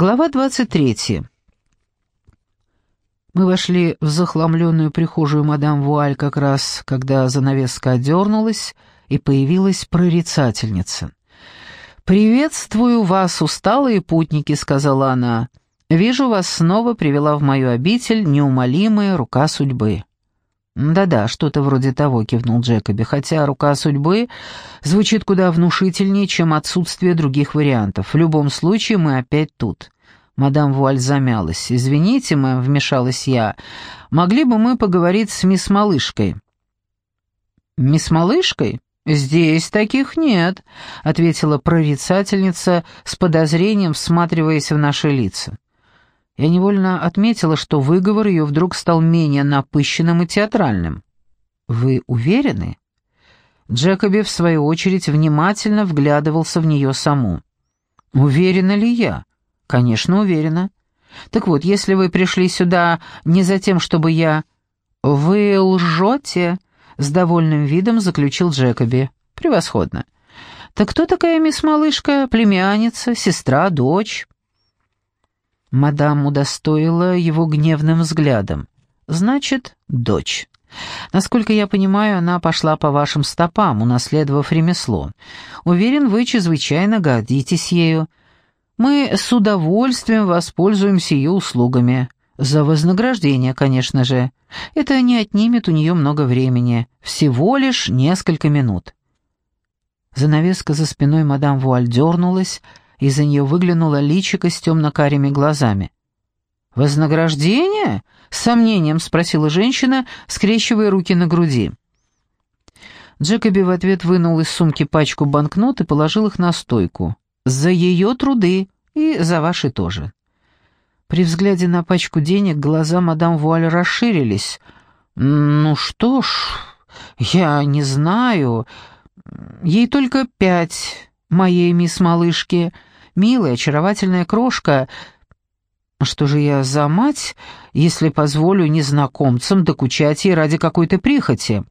Глава 23. Мы вошли в захламленную прихожую мадам Вуаль как раз, когда занавеска одернулась, и появилась прорицательница. «Приветствую вас, усталые путники», — сказала она. «Вижу, вас снова привела в мою обитель неумолимая рука судьбы». «Да-да, что-то вроде того», — кивнул Джекоби, хотя рука судьбы звучит куда внушительнее, чем отсутствие других вариантов. В любом случае мы опять тут. Мадам Вуаль замялась. «Извините, мэм», — вмешалась я, — «могли бы мы поговорить с мисс Малышкой?» «Мисс Малышкой? Здесь таких нет», — ответила прорицательница с подозрением, всматриваясь в наши лица. Я невольно отметила, что выговор ее вдруг стал менее напыщенным и театральным. «Вы уверены?» Джекоби, в свою очередь, внимательно вглядывался в нее саму. «Уверена ли я?» «Конечно, уверена. Так вот, если вы пришли сюда не за тем, чтобы я...» «Вы лжете?» — с довольным видом заключил Джекоби. «Превосходно. Так кто такая мисс Малышка? Племянница, сестра, дочь?» Мадам удостоила его гневным взглядом. «Значит, дочь. Насколько я понимаю, она пошла по вашим стопам, унаследовав ремесло. Уверен, вы чрезвычайно гордитесь ею. Мы с удовольствием воспользуемся ее услугами. За вознаграждение, конечно же. Это не отнимет у нее много времени. Всего лишь несколько минут». Занавеска за спиной мадам Вуаль дернулась, из-за нее выглянула личико с темно-карими глазами. «Вознаграждение?» — с сомнением спросила женщина, скрещивая руки на груди. Джекоби в ответ вынул из сумки пачку банкнот и положил их на стойку. «За ее труды и за ваши тоже». При взгляде на пачку денег глаза мадам Вуаль расширились. «Ну что ж, я не знаю. Ей только пять, моей мисс Малышки милая, очаровательная крошка. Что же я за мать, если позволю незнакомцам докучать ей ради какой-то прихоти?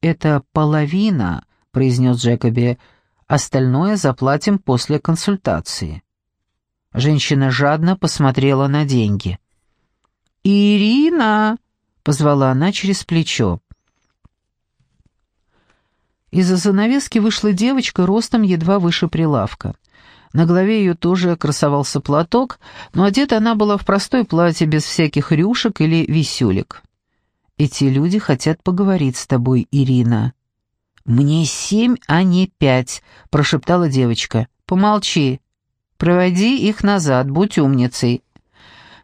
«Это половина», — произнес Джекоби, — «остальное заплатим после консультации». Женщина жадно посмотрела на деньги. «Ирина!» — позвала она через плечо. Из-за занавески вышла девочка ростом едва выше прилавка. На голове ее тоже красовался платок, но одета она была в простое платье без всяких рюшек или висюлек. «Эти люди хотят поговорить с тобой, Ирина». «Мне семь, а не пять», — прошептала девочка. «Помолчи. Проводи их назад, будь умницей».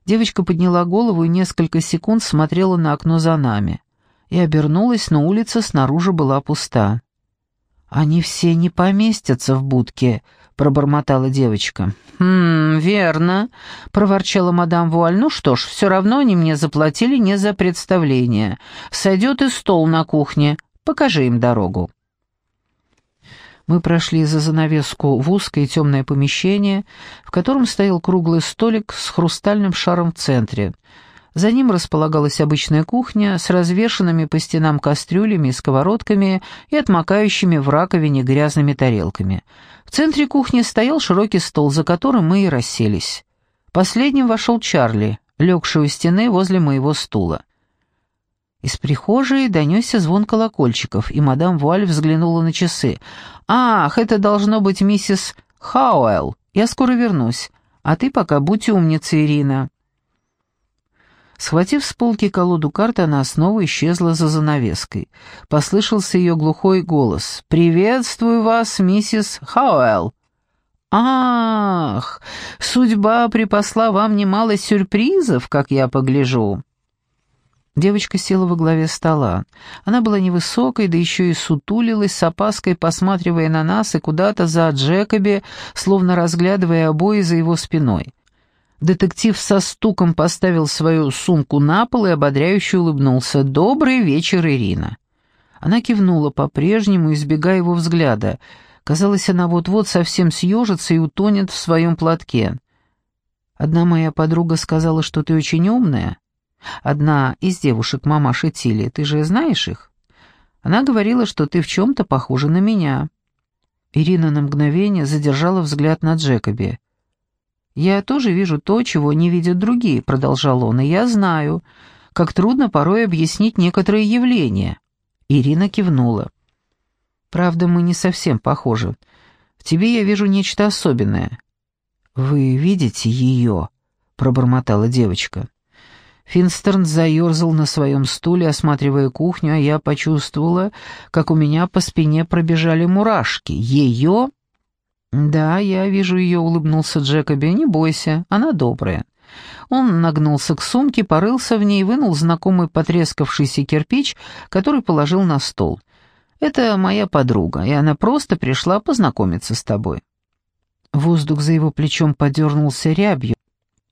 Девочка подняла голову и несколько секунд смотрела на окно за нами. И обернулась, но улица снаружи была пуста. «Они все не поместятся в будке», — пробормотала девочка. «Хм, верно», — проворчала мадам Вуаль. «Ну что ж, все равно они мне заплатили не за представление. Сойдет и стол на кухне. Покажи им дорогу». Мы прошли за занавеску в узкое темное помещение, в котором стоял круглый столик с хрустальным шаром в центре — за ним располагалась обычная кухня с развешанными по стенам кастрюлями и сковородками и отмокающими в раковине грязными тарелками. В центре кухни стоял широкий стол, за которым мы и расселись. Последним вошел Чарли, легший у стены возле моего стула. Из прихожей донесся звон колокольчиков, и мадам Вуаль взглянула на часы. «Ах, это должно быть миссис Хауэлл. Я скоро вернусь. А ты пока будь умницей, Ирина». Схватив с полки колоду карт, она снова исчезла за занавеской. Послышался ее глухой голос. «Приветствую вас, миссис Хауэлл!» «Ах, судьба припасла вам немало сюрпризов, как я погляжу!» Девочка села во главе стола. Она была невысокой, да еще и сутулилась, с опаской посматривая на нас и куда-то за Джекоби, словно разглядывая обои за его спиной. Детектив со стуком поставил свою сумку на пол и ободряюще улыбнулся. «Добрый вечер, Ирина». Она кивнула по-прежнему, избегая его взгляда. Казалось, она вот-вот совсем съежится и утонет в своем платке. «Одна моя подруга сказала, что ты очень умная. Одна из девушек мамаши Тили. Ты же знаешь их? Она говорила, что ты в чем-то похожа на меня». Ирина на мгновение задержала взгляд на Джекобе. «Я тоже вижу то, чего не видят другие», — продолжал он, — «и я знаю, как трудно порой объяснить некоторые явления». Ирина кивнула. «Правда, мы не совсем похожи. В тебе я вижу нечто особенное». «Вы видите ее?» — пробормотала девочка. Финстерн заерзал на своем стуле, осматривая кухню, а я почувствовала, как у меня по спине пробежали мурашки. «Ее?» «Да, я вижу ее», — улыбнулся Джекоби. «Не бойся, она добрая». Он нагнулся к сумке, порылся в ней, вынул знакомый потрескавшийся кирпич, который положил на стол. «Это моя подруга, и она просто пришла познакомиться с тобой». Воздух за его плечом подернулся рябью,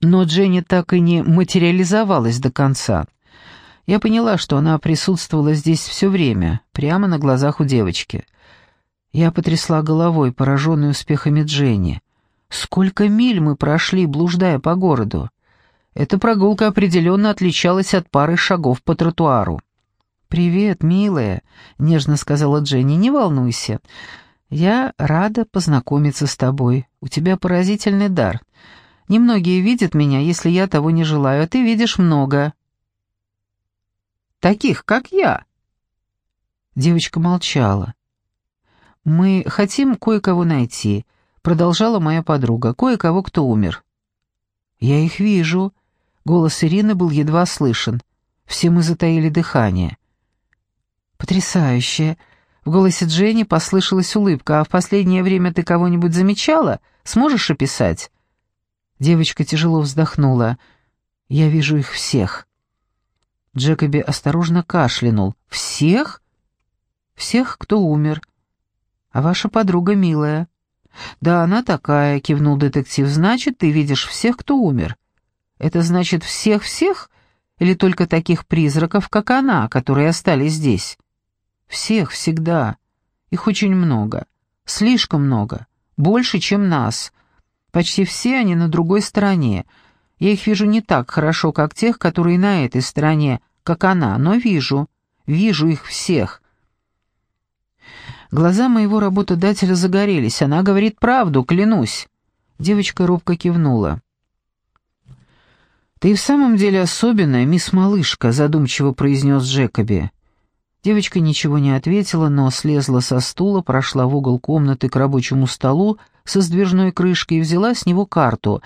но Дженни так и не материализовалась до конца. Я поняла, что она присутствовала здесь все время, прямо на глазах у девочки. Я потрясла головой, пораженной успехами Дженни. Сколько миль мы прошли, блуждая по городу. Эта прогулка определенно отличалась от пары шагов по тротуару. «Привет, милая», — нежно сказала Дженни, — «не волнуйся. Я рада познакомиться с тобой. У тебя поразительный дар. Немногие видят меня, если я того не желаю, а ты видишь много». «Таких, как я». Девочка молчала. «Мы хотим кое-кого найти», — продолжала моя подруга, — «кое-кого, кто умер». «Я их вижу», — голос Ирины был едва слышен. Все мы затаили дыхание. «Потрясающе!» В голосе Дженни послышалась улыбка. «А в последнее время ты кого-нибудь замечала? Сможешь описать?» Девочка тяжело вздохнула. «Я вижу их всех». Джекоби осторожно кашлянул. «Всех?» «Всех, кто умер. А ваша подруга милая». «Да, она такая», — кивнул детектив. «Значит, ты видишь всех, кто умер. Это значит всех-всех или только таких призраков, как она, которые остались здесь?» «Всех, всегда. Их очень много. Слишком много. Больше, чем нас. Почти все они на другой стороне. Я их вижу не так хорошо, как тех, которые на этой стороне, как она, но вижу. Вижу их всех. Глаза моего работодателя загорелись. Она говорит правду, клянусь. Девочка робко кивнула. «Ты в самом деле особенная, мисс Малышка», — задумчиво произнес Джекоби. Девочка ничего не ответила, но слезла со стула, прошла в угол комнаты к рабочему столу со сдвижной крышкой и взяла с него карту.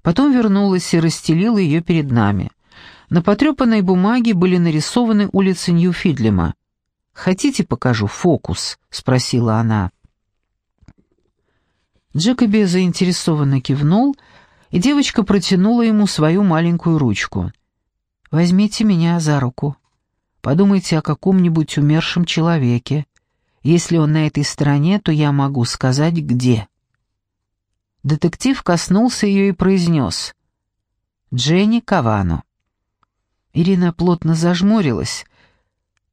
Потом вернулась и расстелила ее перед нами. На потрепанной бумаге были нарисованы улицы Нью-Фидлема. «Хотите, покажу фокус?» — спросила она. Джекоби заинтересованно кивнул, и девочка протянула ему свою маленькую ручку. «Возьмите меня за руку. Подумайте о каком-нибудь умершем человеке. Если он на этой стороне, то я могу сказать, где». Детектив коснулся ее и произнес «Дженни Кавану». Ирина плотно зажмурилась,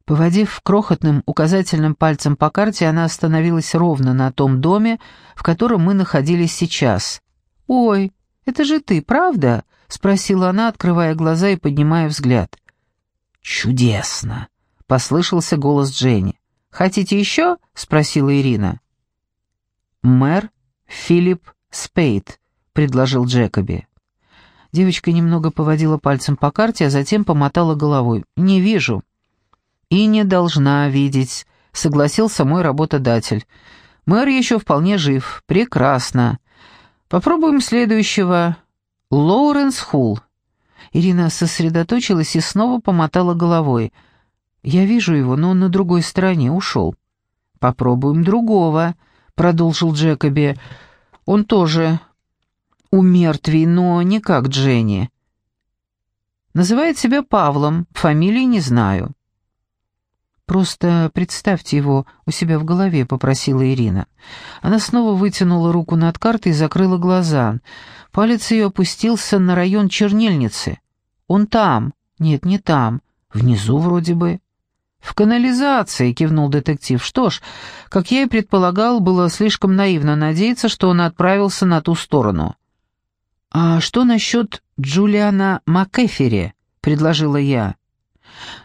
Поводив крохотным указательным пальцем по карте, она остановилась ровно на том доме, в котором мы находились сейчас. «Ой, это же ты, правда?» — спросила она, открывая глаза и поднимая взгляд. «Чудесно!» — послышался голос Дженни. «Хотите еще?» — спросила Ирина. «Мэр Филипп Спейд», — предложил Джекоби. Девочка немного поводила пальцем по карте, а затем помотала головой. «Не вижу». «И не должна видеть», — согласился мой работодатель. «Мэр еще вполне жив. Прекрасно. Попробуем следующего. Лоуренс Хулл». Ирина сосредоточилась и снова помотала головой. «Я вижу его, но он на другой стороне ушел». «Попробуем другого», — продолжил Джекоби. «Он тоже умертвий, но не как Дженни. Называет себя Павлом, фамилии не знаю». «Просто представьте его у себя в голове», — попросила Ирина. Она снова вытянула руку над картой и закрыла глаза. Палец ее опустился на район чернильницы. «Он там». «Нет, не там. Внизу вроде бы». «В канализации», — кивнул детектив. «Что ж, как я и предполагал, было слишком наивно надеяться, что он отправился на ту сторону». «А что насчет Джулиана МакЭфери?» — предложила я.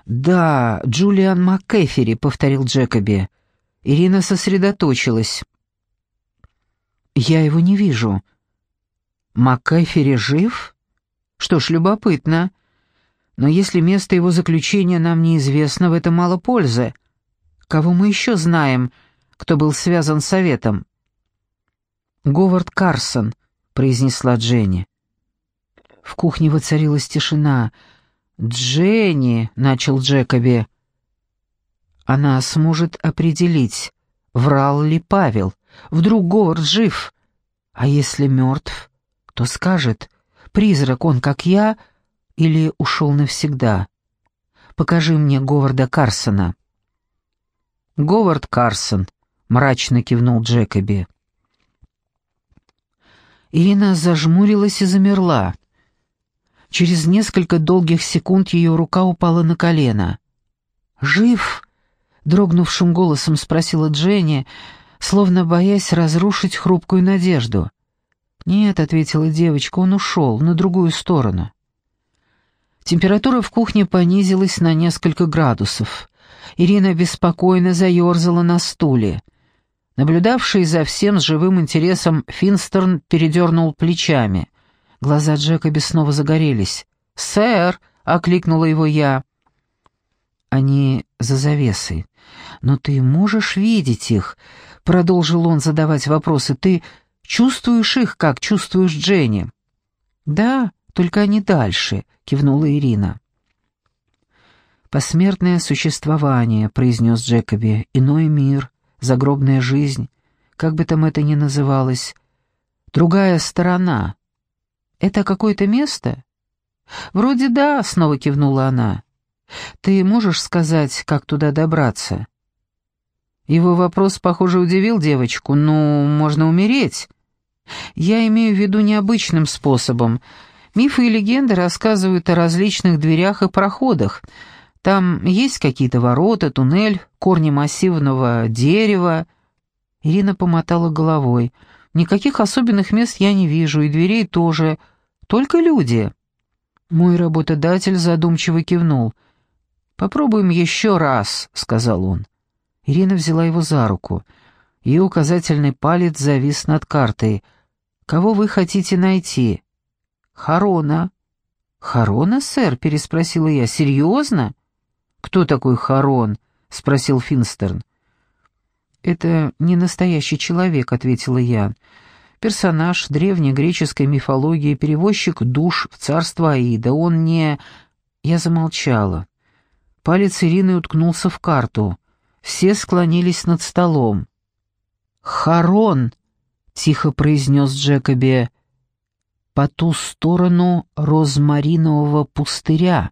«Да, Джулиан МакКэфери», — повторил Джекоби. Ирина сосредоточилась. «Я его не вижу». МакКайфери жив? Что ж, любопытно. Но если место его заключения нам неизвестно, в этом мало пользы. Кого мы еще знаем, кто был связан с советом?» «Говард Карсон», — произнесла Дженни. В кухне воцарилась тишина. «Дженни», — начал Джекоби. «Она сможет определить, врал ли Павел. Вдруг Говард жив, а если мертв, то скажет, призрак он, как я, или ушел навсегда. Покажи мне Говарда Карсона». «Говард Карсон», — мрачно кивнул Джекоби. Ирина зажмурилась и замерла. Через несколько долгих секунд ее рука упала на колено. «Жив?» — дрогнувшим голосом спросила Дженни, словно боясь разрушить хрупкую надежду. «Нет», — ответила девочка, — «он ушел на другую сторону». Температура в кухне понизилась на несколько градусов. Ирина беспокойно заерзала на стуле. Наблюдавший за всем с живым интересом Финстерн передернул плечами. Глаза Джекоби снова загорелись. «Сэр!» — окликнула его я. «Они за завесой. Но ты можешь видеть их?» — продолжил он задавать вопросы. «Ты чувствуешь их, как чувствуешь Дженни?» «Да, только они дальше», — кивнула Ирина. «Посмертное существование», — произнес Джекоби, — «иной мир, загробная жизнь, как бы там это ни называлось, другая сторона, это какое-то место? Вроде да, снова кивнула она. Ты можешь сказать, как туда добраться? Его вопрос, похоже, удивил девочку. Ну, можно умереть. Я имею в виду необычным способом. Мифы и легенды рассказывают о различных дверях и проходах. Там есть какие-то ворота, туннель, корни массивного дерева. Ирина помотала головой. Никаких особенных мест я не вижу, и дверей тоже. Только люди». Мой работодатель задумчиво кивнул. «Попробуем еще раз», — сказал он. Ирина взяла его за руку. Ее указательный палец завис над картой. «Кого вы хотите найти?» «Харона». «Харона, сэр?» — переспросила я. «Серьезно?» «Кто такой Харон?» — спросил Финстерн. «Это не настоящий человек», — ответила я. «Персонаж древней греческой мифологии, перевозчик душ в царство Аида. Он не...» Я замолчала. Палец Ирины уткнулся в карту. Все склонились над столом. «Харон!» — тихо произнес Джекоби. «По ту сторону розмаринового пустыря».